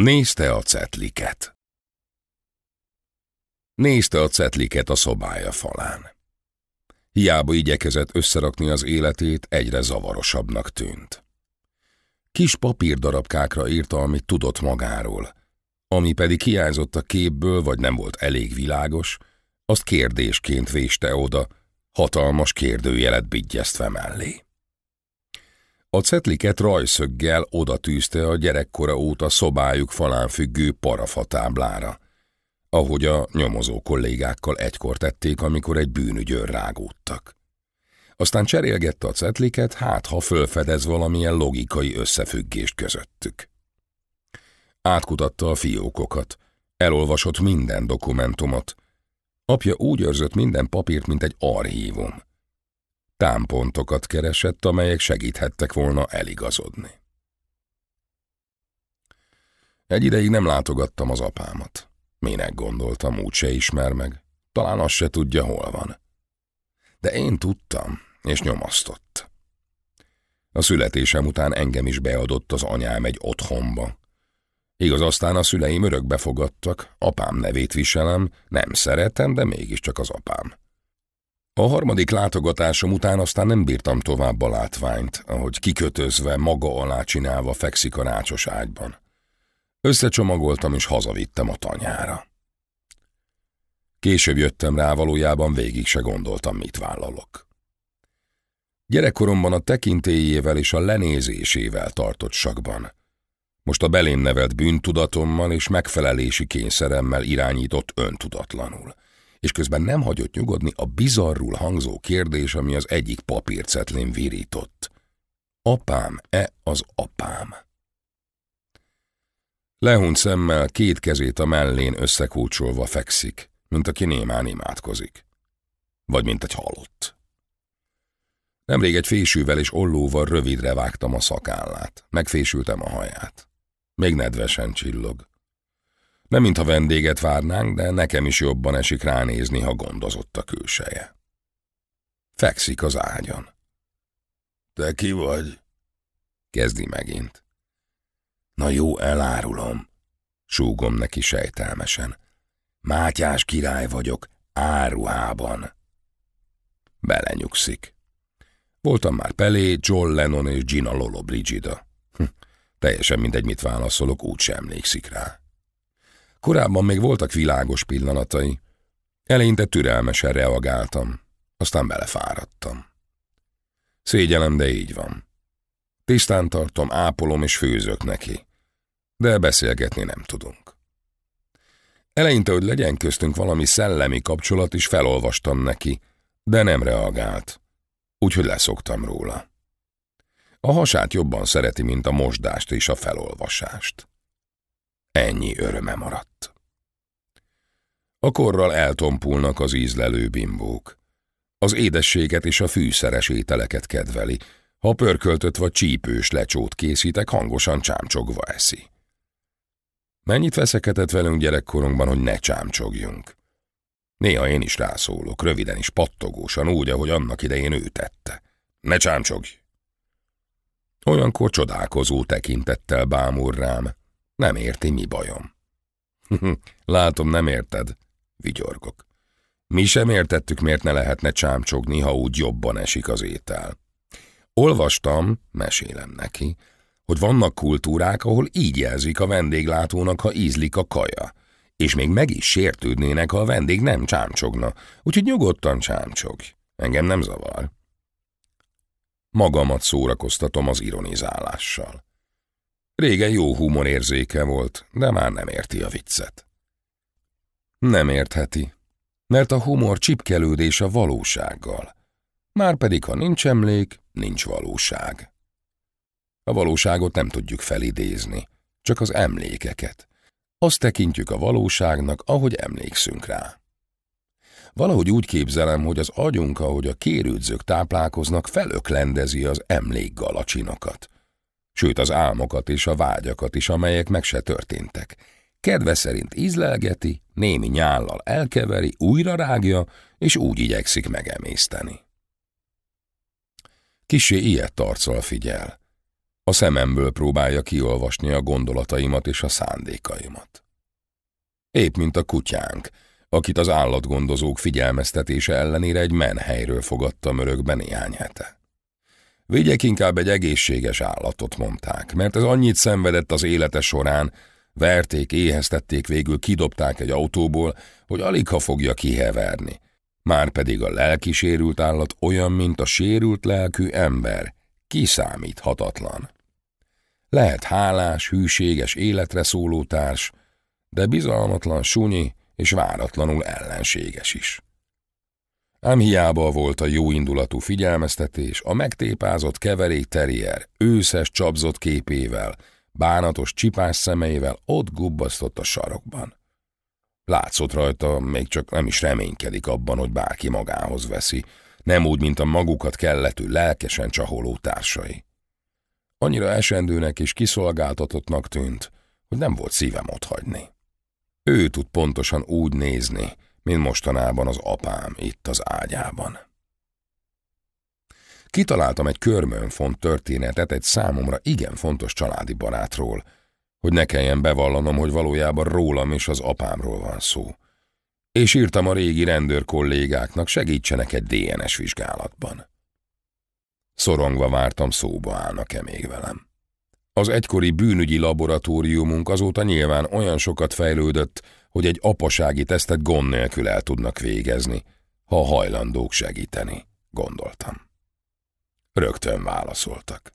Nézte a cetliket. Nézte a cetliket a szobája falán. Hiába igyekezett összerakni az életét, egyre zavarosabbnak tűnt. Kis papírdarabkákra írta, amit tudott magáról, ami pedig hiányzott a képből, vagy nem volt elég világos, azt kérdésként véste oda, hatalmas kérdőjelet bigyeztve mellé. A cetliket rajszöggel oda tűzte a gyerekkora óta szobájuk falán függő parafatáblára, ahogy a nyomozó kollégákkal egykor tették, amikor egy bűnügyőr rágódtak. Aztán cserélgette a cetliket, hát ha fölfedez valamilyen logikai összefüggést közöttük. Átkutatta a fiókokat, elolvasott minden dokumentumot. Apja úgy őrzött minden papírt, mint egy archívum. Támpontokat keresett, amelyek segíthettek volna eligazodni. Egy ideig nem látogattam az apámat. Minek gondoltam, úgyse ismer meg. Talán azt se tudja, hol van. De én tudtam, és nyomasztott. A születésem után engem is beadott az anyám egy otthonba. Igaz, aztán a szüleim örökbe fogadtak, apám nevét viselem, nem szeretem, de mégiscsak az apám. A harmadik látogatásom után aztán nem bírtam tovább a látványt, ahogy kikötözve, maga alá csinálva fekszik a rácsos ágyban. Összecsomagoltam és hazavittem a tanyára. Később jöttem rá, valójában végig se gondoltam, mit vállalok. Gyerekkoromban a tekintélyével és a lenézésével tartott sakban. Most a belém nevelt bűntudatommal és megfelelési kényszeremmel irányított öntudatlanul. És közben nem hagyott nyugodni a bizarrul hangzó kérdés, ami az egyik papírcetlén virított. Apám-e az apám? Lehunt szemmel két kezét a mellén összekúcsolva fekszik, mint aki némán imádkozik. Vagy mint egy halott. Nemrég egy fésűvel és ollóval rövidre vágtam a szakállát. Megfésültem a haját. Még nedvesen csillog. Nem mintha vendéget várnánk, de nekem is jobban esik ránézni, ha gondozott a külseje. Fekszik az ágyon. Te ki vagy? Kezdi megint. Na jó, elárulom. Súgom neki sejtelmesen. Mátyás király vagyok, áruhában. Belenyugszik. Voltam már Pelé, John Lennon és Gina Lolo Brigida. Hm, teljesen mindegy, mit válaszolok, úgy sem emlékszik rá. Korábban még voltak világos pillanatai. Eleinte türelmesen reagáltam, aztán belefáradtam. Szégyelem, de így van. Tisztán tartom, ápolom és főzök neki. De beszélgetni nem tudunk. Eleinte, hogy legyen köztünk valami szellemi kapcsolat is felolvastam neki, de nem reagált, úgyhogy leszoktam róla. A hasát jobban szereti, mint a mosdást és a felolvasást. Ennyi öröme maradt. A korral eltompulnak az ízlelő bimbók. Az édességet és a fűszeres ételeket kedveli, ha pörköltött vagy csípős lecsót készítek, hangosan csámcsogva eszi. Mennyit veszekedett velünk gyerekkorunkban, hogy ne csámcsogjunk. Néha én is rászólok, röviden is pattogósan, úgy, ahogy annak idején ő tette. Ne csámcsogj! Olyankor csodálkozó tekintettel bámul rám. Nem érti, mi bajom. Látom, nem érted, vigyorgok. Mi sem értettük, miért ne lehetne csámcsogni, ha úgy jobban esik az étel. Olvastam, mesélem neki, hogy vannak kultúrák, ahol így jelzik a vendéglátónak, ha ízlik a kaja, és még meg is sértődnének, ha a vendég nem csámcsogna, úgyhogy nyugodtan csámcsog. Engem nem zavar. Magamat szórakoztatom az ironizálással. Régen jó humorérzéke volt, de már nem érti a viccet. Nem értheti, mert a humor csipkelődés a valósággal. Márpedig, ha nincs emlék, nincs valóság. A valóságot nem tudjuk felidézni, csak az emlékeket. Azt tekintjük a valóságnak, ahogy emlékszünk rá. Valahogy úgy képzelem, hogy az agyunk, ahogy a kérődzők táplálkoznak, felöklendezi az emlékgalacsinokat. Sőt, az álmokat és a vágyakat is, amelyek meg se történtek. Kedve szerint ízlelgeti, némi nyállal elkeveri, újra rágja, és úgy igyekszik megemészteni. Kisé ilyet tarccal figyel. A szememből próbálja kiolvasni a gondolataimat és a szándékaimat. Épp mint a kutyánk, akit az állatgondozók figyelmeztetése ellenére egy menhelyről fogadtam örökben néhány hete. Vigyek inkább egy egészséges állatot, mondták, mert ez annyit szenvedett az élete során, verték, éheztették, végül kidobták egy autóból, hogy alig ha fogja kiheverni. Márpedig a lelki sérült állat olyan, mint a sérült lelkű ember, kiszámíthatatlan. Lehet hálás, hűséges életre szóló társ, de bizalmatlan sunyi és váratlanul ellenséges is. Ám hiába volt a jóindulatú figyelmeztetés, a megtépázott keverék terrier, őszes csapzott képével, bánatos csipás szemeivel ott gubbasztott a sarokban. Látszott rajta, még csak nem is reménykedik abban, hogy bárki magához veszi, nem úgy, mint a magukat kelletű, lelkesen csaholó társai. Annyira esendőnek és kiszolgáltatottnak tűnt, hogy nem volt szívem otthagyni. Ő tud pontosan úgy nézni, mint mostanában az apám itt az ágyában. Kitaláltam egy körmönfont történetet egy számomra igen fontos családi barátról, hogy ne kelljen bevallanom, hogy valójában rólam és az apámról van szó. És írtam a régi rendőr kollégáknak, segítsenek egy DNS vizsgálatban. Szorongva vártam, szóba állnak-e még velem. Az egykori bűnügyi laboratóriumunk azóta nyilván olyan sokat fejlődött, hogy egy apasági tesztet gond nélkül el tudnak végezni, ha hajlandók segíteni, gondoltam. Rögtön válaszoltak.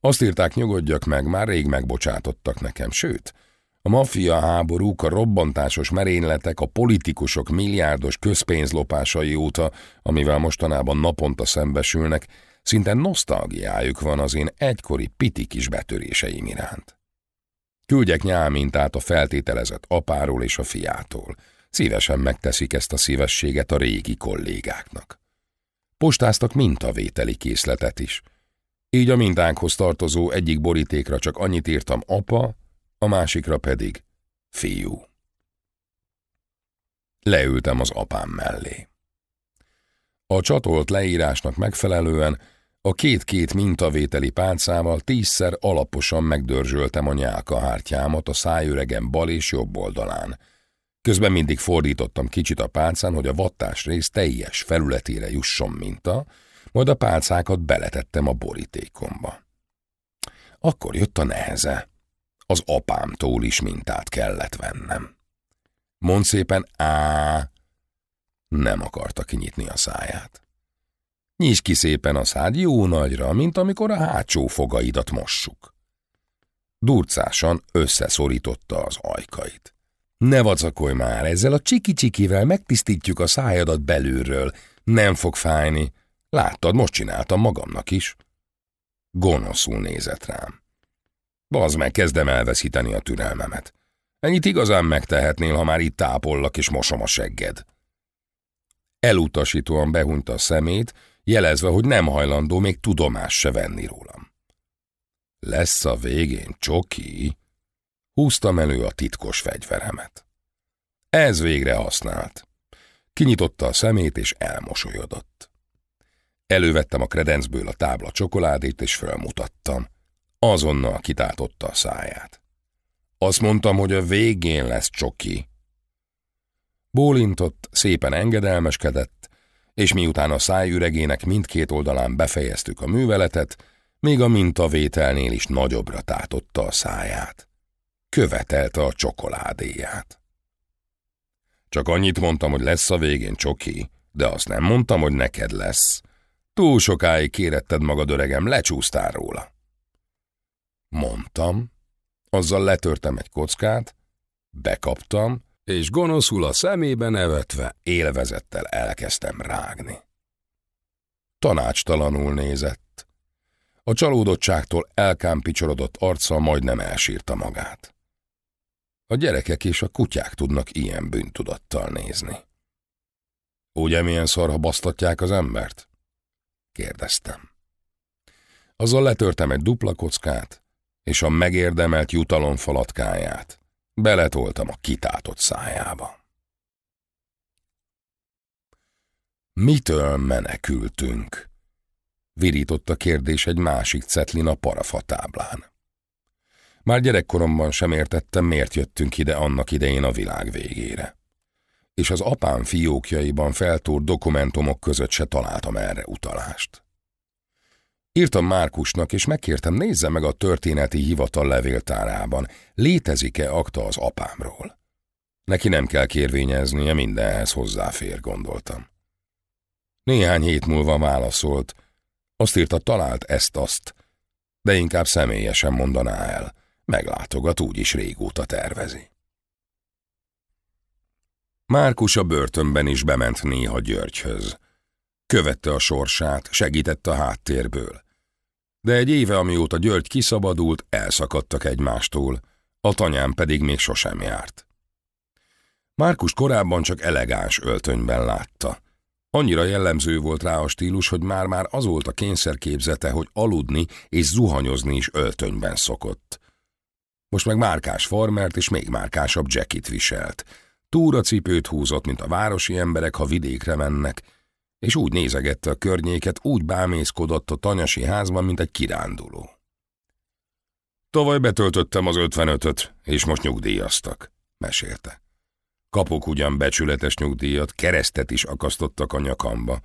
Azt írták, nyugodjak meg, már rég megbocsátottak nekem, sőt, a maffia háborúk, a robbantásos merényletek, a politikusok milliárdos közpénzlopásai óta, amivel mostanában naponta szembesülnek, szinte nosztalgiájuk van az én egykori piti kis betöréseim iránt. Küldjek nyálmintát a feltételezett apáról és a fiától. Szívesen megteszik ezt a szívességet a régi kollégáknak. Postáztak mintavételi készletet is. Így a mintánkhoz tartozó egyik borítékra csak annyit írtam apa, a másikra pedig fiú. Leültem az apám mellé. A csatolt leírásnak megfelelően a két-két mintavételi pálcával tízszer alaposan megdörzsöltem a nyálkahártyámat a szájüregen bal és jobb oldalán. Közben mindig fordítottam kicsit a pálcán, hogy a vattás rész teljes felületére jusson minta, majd a pálcákat beletettem a borítékomba. Akkor jött a neheze. Az apámtól is mintát kellett vennem. Mond szépen á, nem akarta kinyitni a száját. Nyisd ki szépen a szád jó nagyra, mint amikor a hátsó fogaidat mossuk. Durcásan összeszorította az ajkait. Ne vacakolj már, ezzel a csiki-csikivel megtisztítjuk a szájadat belülről. Nem fog fájni. Láttad, most csináltam magamnak is. Gonoszul nézett rám. Bazd meg, kezdem elveszíteni a türelmemet. Ennyit igazán megtehetnél, ha már itt tápollak és mosom a segged. Elutasítóan behunyta a szemét, jelezve, hogy nem hajlandó még tudomás se venni rólam. Lesz a végén csoki? Húztam elő a titkos fegyveremet. Ez végre használt. Kinyitotta a szemét és elmosolyodott. Elővettem a kredencből a tábla csokoládét és fölmutattam. Azonnal kitátotta a száját. Azt mondtam, hogy a végén lesz csoki. Bólintott, szépen engedelmeskedett, és miután a szájüregének mindkét oldalán befejeztük a műveletet, még a mintavételnél is nagyobbra tátotta a száját. Követelte a csokoládéját. Csak annyit mondtam, hogy lesz a végén csoki, de azt nem mondtam, hogy neked lesz. Túl sokáig kéretted magad, öregem, lecsúsztál róla. Mondtam, azzal letörtem egy kockát, bekaptam, és gonoszul a szemébe nevetve élvezettel elkezdtem rágni. Tanácstalanul nézett. A csalódottságtól elkámpicsorodott arca majdnem elsírta magát. A gyerekek és a kutyák tudnak ilyen bűntudattal nézni. Ugye milyen szar, ha basztatják az embert? Kérdeztem. Azzal letörtem egy dupla kockát, és a megérdemelt jutalom falatkáját Beletoltam a kitátott szájába. Mitől menekültünk? virított a kérdés egy másik cetlin a parafa táblán. Már gyerekkoromban sem értettem, miért jöttünk ide annak idején a világ végére. És az apám fiókjaiban feltúrt dokumentumok között se találtam erre utalást. Írtam Márkusnak, és megkértem, nézze meg a történeti hivatal levéltárában, létezik-e akta az apámról. Neki nem kell kérvényeznie, mindenhez hozzáfér, gondoltam. Néhány hét múlva válaszolt, azt írta, talált ezt-azt, de inkább személyesen mondaná el, meglátogat, úgyis régóta tervezi. Márkus a börtönben is bement néha Györgyhöz. Követte a sorsát, segített a háttérből. De egy éve, amióta György kiszabadult, elszakadtak egymástól, a tanyám pedig még sosem járt. Márkus korábban csak elegáns öltönyben látta. Annyira jellemző volt rá a stílus, hogy már-már az volt a kényszerképzete, hogy aludni és zuhanyozni is öltönyben szokott. Most meg márkás farmert és még márkásabb jackit viselt. Túracipőt húzott, mint a városi emberek, ha vidékre mennek, és úgy nézegette a környéket, úgy bámészkodott a tanyasi házban, mint egy kiránduló. Tavaly betöltöttem az ötvenötöt, és most nyugdíjaztak, mesélte. Kapok ugyan becsületes nyugdíjat, keresztet is akasztottak a nyakamba.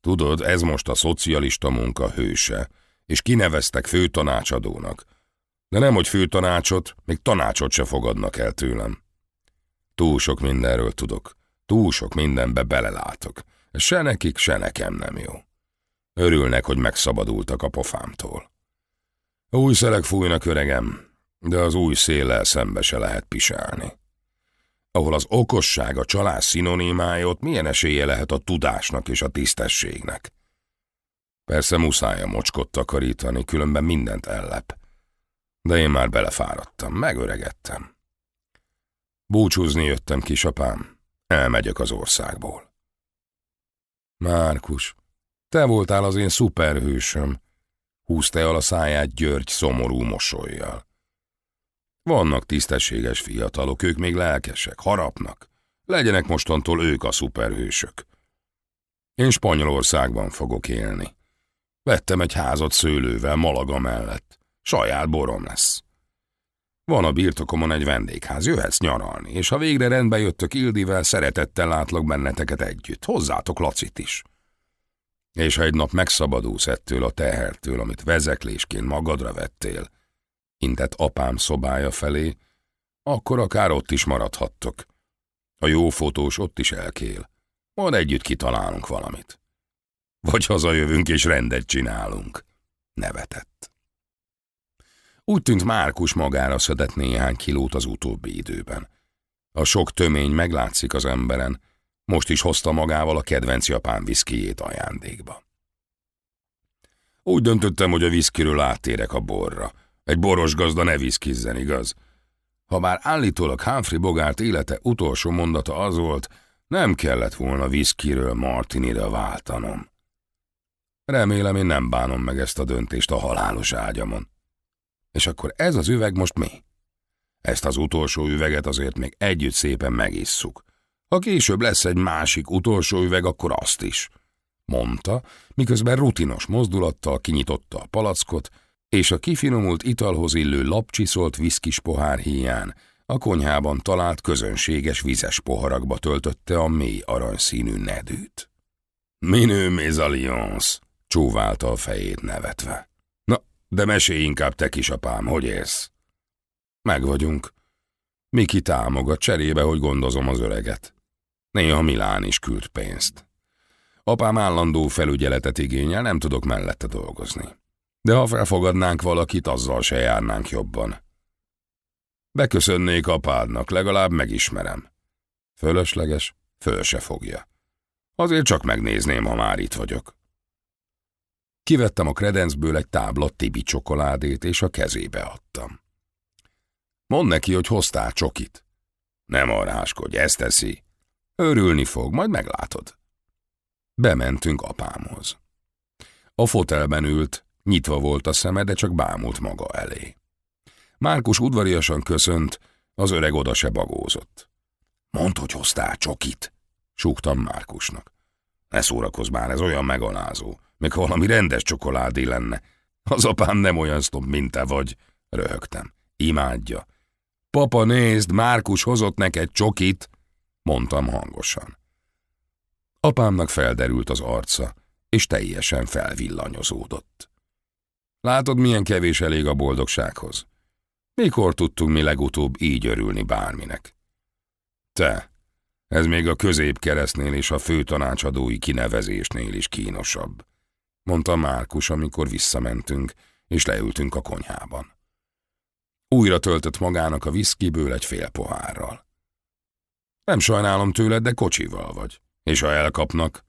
Tudod, ez most a szocialista munka hőse, és kineveztek főtanácsadónak. De nem, hogy főtanácsot, még tanácsot se fogadnak el tőlem. Túl sok mindenről tudok, túl sok mindenbe belelátok. Se nekik, se nekem nem jó. Örülnek, hogy megszabadultak a pofámtól. Új szelek fújnak, öregem, de az új széllel szembe se lehet pisálni ahol az okosság a csalás szinonimája, ott milyen esélye lehet a tudásnak és a tisztességnek. Persze muszáj a mocskot takarítani, különben mindent ellep. De én már belefáradtam, megöregettem. Búcsúzni jöttem, kisapám. Elmegyek az országból. Márkus, te voltál az én szuperhősöm, húzta el a száját György szomorú mosolyjal. Vannak tisztességes fiatalok, ők még lelkesek, harapnak. Legyenek mostantól ők a szuperhősök. Én Spanyolországban fogok élni. Vettem egy házat szőlővel Malaga mellett. Saját borom lesz. Van a birtokomon egy vendégház, jöhetsz nyaralni, és ha végre rendbe jöttök Ildivel, szeretettel látlak benneteket együtt. Hozzátok Lacit is. És ha egy nap megszabadulsz ettől a tehertől, amit vezeklésként magadra vettél, intett apám szobája felé, akkor akár ott is maradhattok. A jó fotós ott is elkél. Majd együtt kitalálunk valamit. Vagy hazajövünk és rendet csinálunk. Nevetett. Úgy tűnt Márkus magára szedett néhány kilót az utóbbi időben. A sok tömény meglátszik az emberen, most is hozta magával a kedvenc japán viszkijét ajándékba. Úgy döntöttem, hogy a viszkiről áttérek a borra, egy boros gazda ne viszkizzen, igaz? Ha már állítólag Humphrey Bogart élete utolsó mondata az volt, nem kellett volna viszkiről Martinire váltanom. Remélem, én nem bánom meg ezt a döntést a halálos ágyamon. És akkor ez az üveg most mi? Ezt az utolsó üveget azért még együtt szépen megisszuk. Ha később lesz egy másik utolsó üveg, akkor azt is. Mondta, miközben rutinos mozdulattal kinyitotta a palackot, és a kifinomult italhoz illő lapcsiszolt viszkis pohár híján a konyhában talált közönséges vizes poharakba töltötte a mély aranyszínű nedűt. Minő mézalions, csóválta a fejét nevetve. De mesélj inkább te kisapám, hogy érsz? Meg vagyunk. Miki támogat cserébe, hogy gondozom az öreget. Néha Milán is küld pénzt. Apám állandó felügyeletet igényel, nem tudok mellette dolgozni. De ha felfogadnánk valakit, azzal se járnánk jobban. Beköszönnék apádnak, legalább megismerem. Fölösleges, föl se fogja. Azért csak megnézném, ha már itt vagyok. Kivettem a kredencből egy tábla Tibi csokoládét, és a kezébe adtam. Mondd neki, hogy hoztál csokit. Nem arráskodj, ezt teszi. Örülni fog, majd meglátod. Bementünk apámhoz. A fotelben ült, Nyitva volt a szeme, de csak bámult maga elé. Márkus udvariasan köszönt, az öreg oda se bagózott. Mondd, hogy hoztál csokit, súgtam Márkusnak. Ne szórakozz már, ez olyan megalázó. Még valami rendes csokoládé lenne. Az apám nem olyan sztob, mint te vagy, röhögtem. Imádja. Papa, nézd, Márkus hozott neked csokit, mondtam hangosan. Apámnak felderült az arca, és teljesen felvillanyozódott. Látod, milyen kevés elég a boldogsághoz? Mikor tudtunk mi legutóbb így örülni bárminek? Te, ez még a középkeresztnél és a főtanácsadói kinevezésnél is kínosabb, mondta Márkus, amikor visszamentünk, és leültünk a konyhában. Újra töltött magának a viszkiből egy fél pohárral. Nem sajnálom tőled, de kocsival vagy. És ha elkapnak?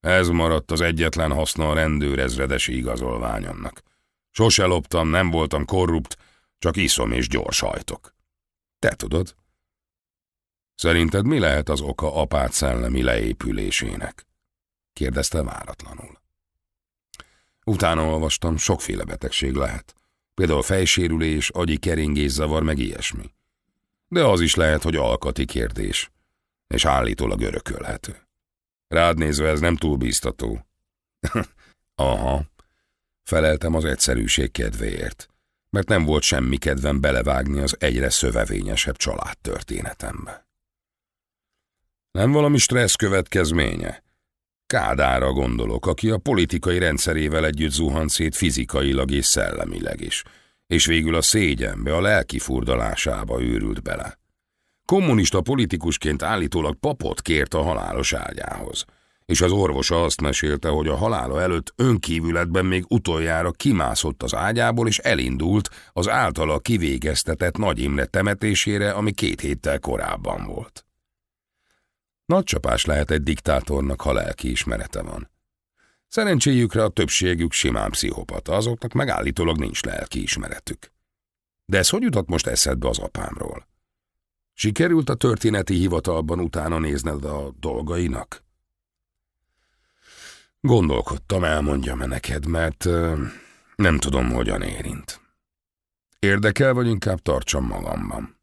Ez maradt az egyetlen haszna a rendőrezredesi igazolványomnak. Sose loptam, nem voltam korrupt, csak iszom és gyors hajtok. Te tudod? Szerinted mi lehet az oka apát szellemi leépülésének? kérdezte váratlanul. Utána olvastam, sokféle betegség lehet. Például fejsérülés, agyi keringészavar, meg ilyesmi. De az is lehet, hogy alkati kérdés, és állítólag örökölhető. Rád nézve ez nem túl bíztató. Aha, feleltem az egyszerűség kedvéért, mert nem volt semmi kedvem belevágni az egyre szövevényesebb családtörténetembe. Nem valami stressz következménye? Kádára gondolok, aki a politikai rendszerével együtt zuhant szét fizikailag és szellemileg is, és végül a szégyenbe, a lelki furdalásába őrült bele. Kommunista politikusként állítólag papot kért a halálos ágyához, és az orvosa azt mesélte, hogy a halála előtt önkívületben még utoljára kimászott az ágyából, és elindult az általa kivégeztetett Nagy Imre temetésére, ami két héttel korábban volt. Nagy csapás lehet egy diktátornak, ha lelki ismerete van. Szerencséjükre a többségük simán pszichopata, azoknak megállítólag nincs lelki ismeretük. De ez hogy jutott most eszedbe az apámról? Sikerült a történeti hivatalban utána nézned a dolgainak? Gondolkodtam, elmondjam-e neked, mert nem tudom, hogyan érint. Érdekel, vagy inkább tartsam magamban.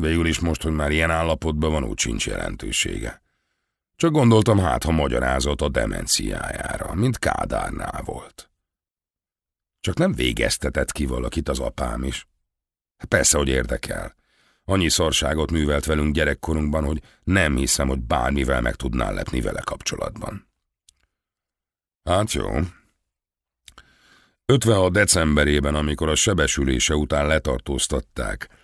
Végül is most, hogy már ilyen állapotban van, úgy sincs jelentősége. Csak gondoltam, hát ha magyarázott a demenciájára, mint Kádárnál volt. Csak nem végeztetett ki valakit az apám is. Persze, hogy érdekel. Annyi szarságot művelt velünk gyerekkorunkban, hogy nem hiszem, hogy bármivel meg tudnál lepni vele kapcsolatban. Hát jó. 56 decemberében, amikor a sebesülése után letartóztatták,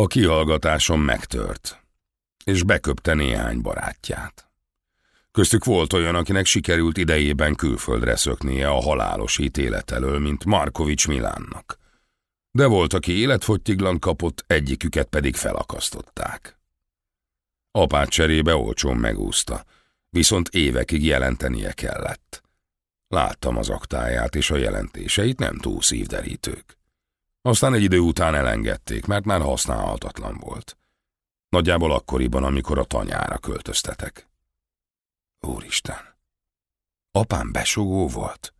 a kihallgatáson megtört, és beköpte néhány barátját. Köztük volt olyan, akinek sikerült idejében külföldre szöknie a halálos ítélet elől, mint Markovics Milánnak. De volt, aki életfogytiglan kapott, egyiküket pedig felakasztották. Apát cserébe olcsón megúszta, viszont évekig jelentenie kellett. Láttam az aktáját és a jelentéseit, nem túl szívderítők. Aztán egy idő után elengedték, mert már használhatatlan volt. Nagyjából akkoriban, amikor a tanyára költöztetek. Úristen! Apám besugó volt?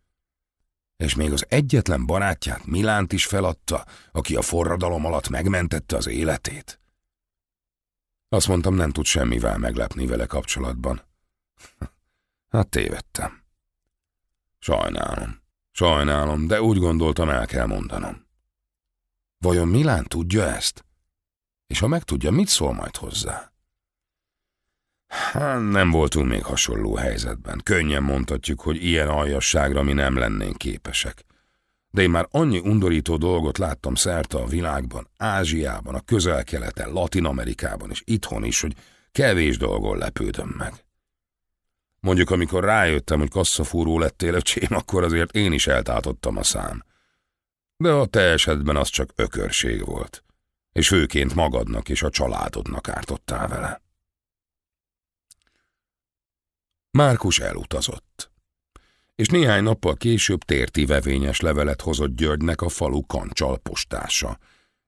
És még az egyetlen barátját Milánt is feladta, aki a forradalom alatt megmentette az életét? Azt mondtam, nem tud semmivel meglepni vele kapcsolatban. Hát tévedtem. Sajnálom, sajnálom, de úgy gondoltam, el kell mondanom. Vajon Milán tudja ezt? És ha megtudja, mit szól majd hozzá? Hát, nem voltunk még hasonló helyzetben. Könnyen mondhatjuk, hogy ilyen aljasságra mi nem lennénk képesek. De én már annyi undorító dolgot láttam szerte a világban, Ázsiában, a közel-keleten, Latin-Amerikában és itthon is, hogy kevés dolgon lepődöm meg. Mondjuk, amikor rájöttem, hogy kasszafúró lettél öcsém, akkor azért én is eltátottam a szám. De a te esetben az csak ökörség volt, és főként magadnak és a családodnak ártottál vele. Márkus elutazott, és néhány nappal később térti vevényes levelet hozott Györgynek a falu kancsal postása,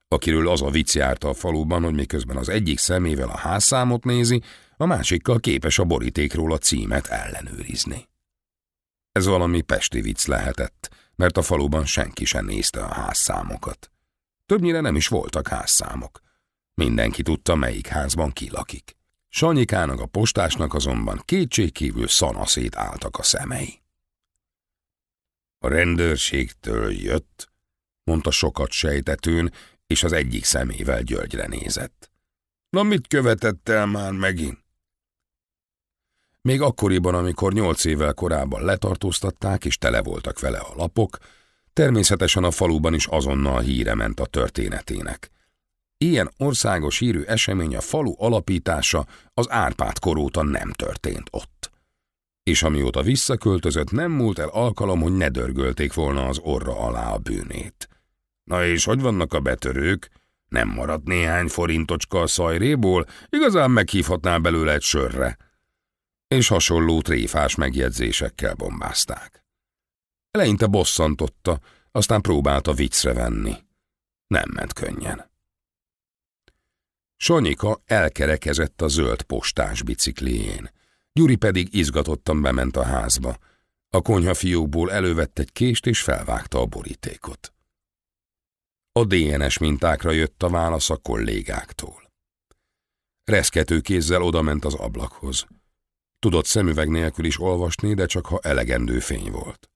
akiről az a vicc járta a faluban, hogy miközben az egyik szemével a házszámot nézi, a másikkal képes a borítékról a címet ellenőrizni. Ez valami pesti vicc lehetett, mert a faluban senki sem nézte a házszámokat. Többnyire nem is voltak házszámok. Mindenki tudta, melyik házban ki lakik. Sanyikának a postásnak azonban kétségkívül szanaszét álltak a szemei. A rendőrségtől jött, mondta sokat sejtetőn, és az egyik szemével Györgyre nézett. Na mit követett el már megint? Még akkoriban, amikor nyolc évvel korábban letartóztatták, és tele voltak vele a lapok, természetesen a faluban is azonnal híre ment a történetének. Ilyen országos hírű esemény a falu alapítása az Árpád koróta nem történt ott. És amióta visszaköltözött, nem múlt el alkalom, hogy ne dörgölték volna az orra alá a bűnét. Na és hogy vannak a betörők? Nem maradt néhány forintocska a szajréból, igazán meghívhatnál belőle egy sörre. És hasonló tréfás megjegyzésekkel bombázták. Eleinte bosszantotta, aztán próbálta viccre venni. Nem ment könnyen. Sanyika elkerekezett a zöld postás biciklién. Gyuri pedig izgatottan bement a házba. A konyhafiókból elővett egy kést és felvágta a borítékot. A DNS mintákra jött a válasz a kollégáktól. Reszkető kézzel odament az ablakhoz. Tudott szemüveg nélkül is olvasni, de csak ha elegendő fény volt.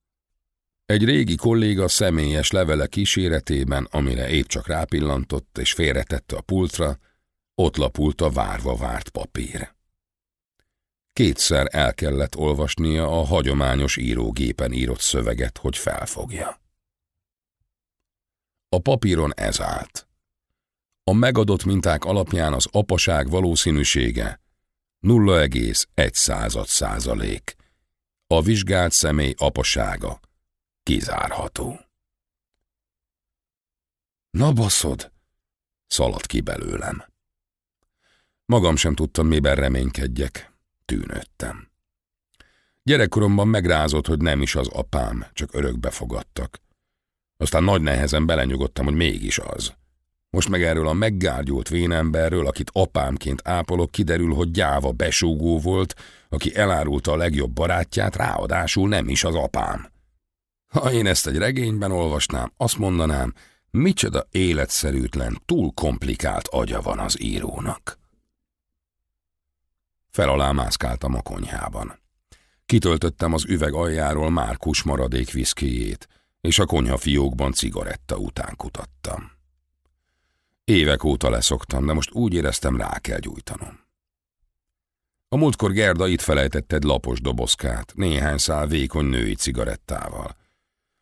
Egy régi kolléga személyes levele kíséretében, amire épp csak rápillantott és félretette a pultra, ott lapult a várva várt papír. Kétszer el kellett olvasnia a hagyományos írógépen írott szöveget, hogy felfogja. A papíron ez állt. A megadott minták alapján az apaság valószínűsége 0,1 század százalék. A vizsgált személy apasága kizárható. Na baszod, szaladt ki belőlem. Magam sem tudtam, miben reménykedjek. Tűnődtem. Gyerekkoromban megrázott, hogy nem is az apám, csak örökbe fogadtak. Aztán nagy nehezen belenyugodtam, hogy mégis az. Most meg erről a meggárgyult vénemberről, akit apámként ápolok, kiderül, hogy gyáva besúgó volt, aki elárulta a legjobb barátját, ráadásul nem is az apám. Ha én ezt egy regényben olvasnám, azt mondanám, micsoda életszerűtlen, túl komplikált agya van az írónak. Felalá mászkáltam a konyhában. Kitöltöttem az üveg aljáról Márkus maradék viszkijét, és a konyha fiókban cigaretta után kutattam. Évek óta leszoktam, de most úgy éreztem, rá kell gyújtanom. A múltkor Gerda itt felejtetted lapos dobozkát, néhány szál vékony női cigarettával.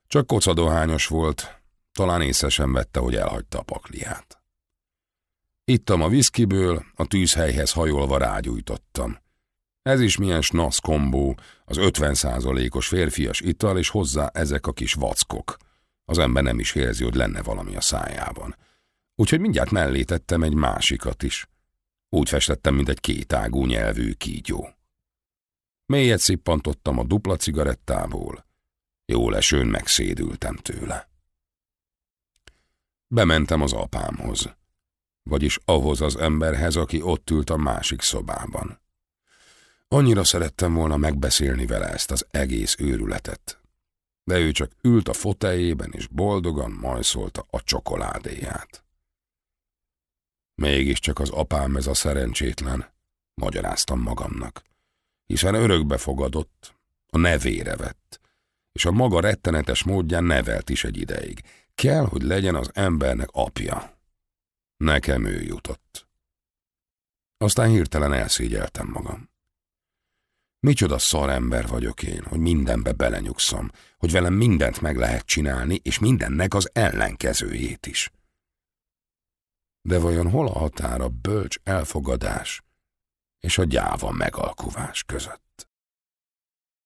Csak kocadohányos volt, talán észre sem vette, hogy elhagyta a pakliát. Ittam a viszkiből, a tűzhelyhez hajolva rágyújtottam. Ez is milyen snasz kombó, az 50%-os férfias ital, és hozzá ezek a kis vackok. Az ember nem is érzi, hogy lenne valami a szájában. Úgyhogy mindjárt mellé tettem egy másikat is. Úgy festettem, mint egy kétágú nyelvű kígyó. Mélyet szippantottam a dupla cigarettából. Jó lesőn megszédültem tőle. Bementem az apámhoz vagyis ahhoz az emberhez, aki ott ült a másik szobában. Annyira szerettem volna megbeszélni vele ezt az egész őrületet, de ő csak ült a foteljében és boldogan majszolta a csokoládéját. Mégiscsak az apám ez a szerencsétlen, magyaráztam magamnak, hiszen örökbe fogadott, a nevére vett, és a maga rettenetes módján nevelt is egy ideig. Kell, hogy legyen az embernek apja. Nekem ő jutott. Aztán hirtelen elszégyeltem magam. Micsoda szar ember vagyok én, hogy mindenbe belenyugszom, hogy velem mindent meg lehet csinálni, és mindennek az ellenkezőjét is. De vajon hol a határ a bölcs elfogadás és a gyáva megalkuvás között?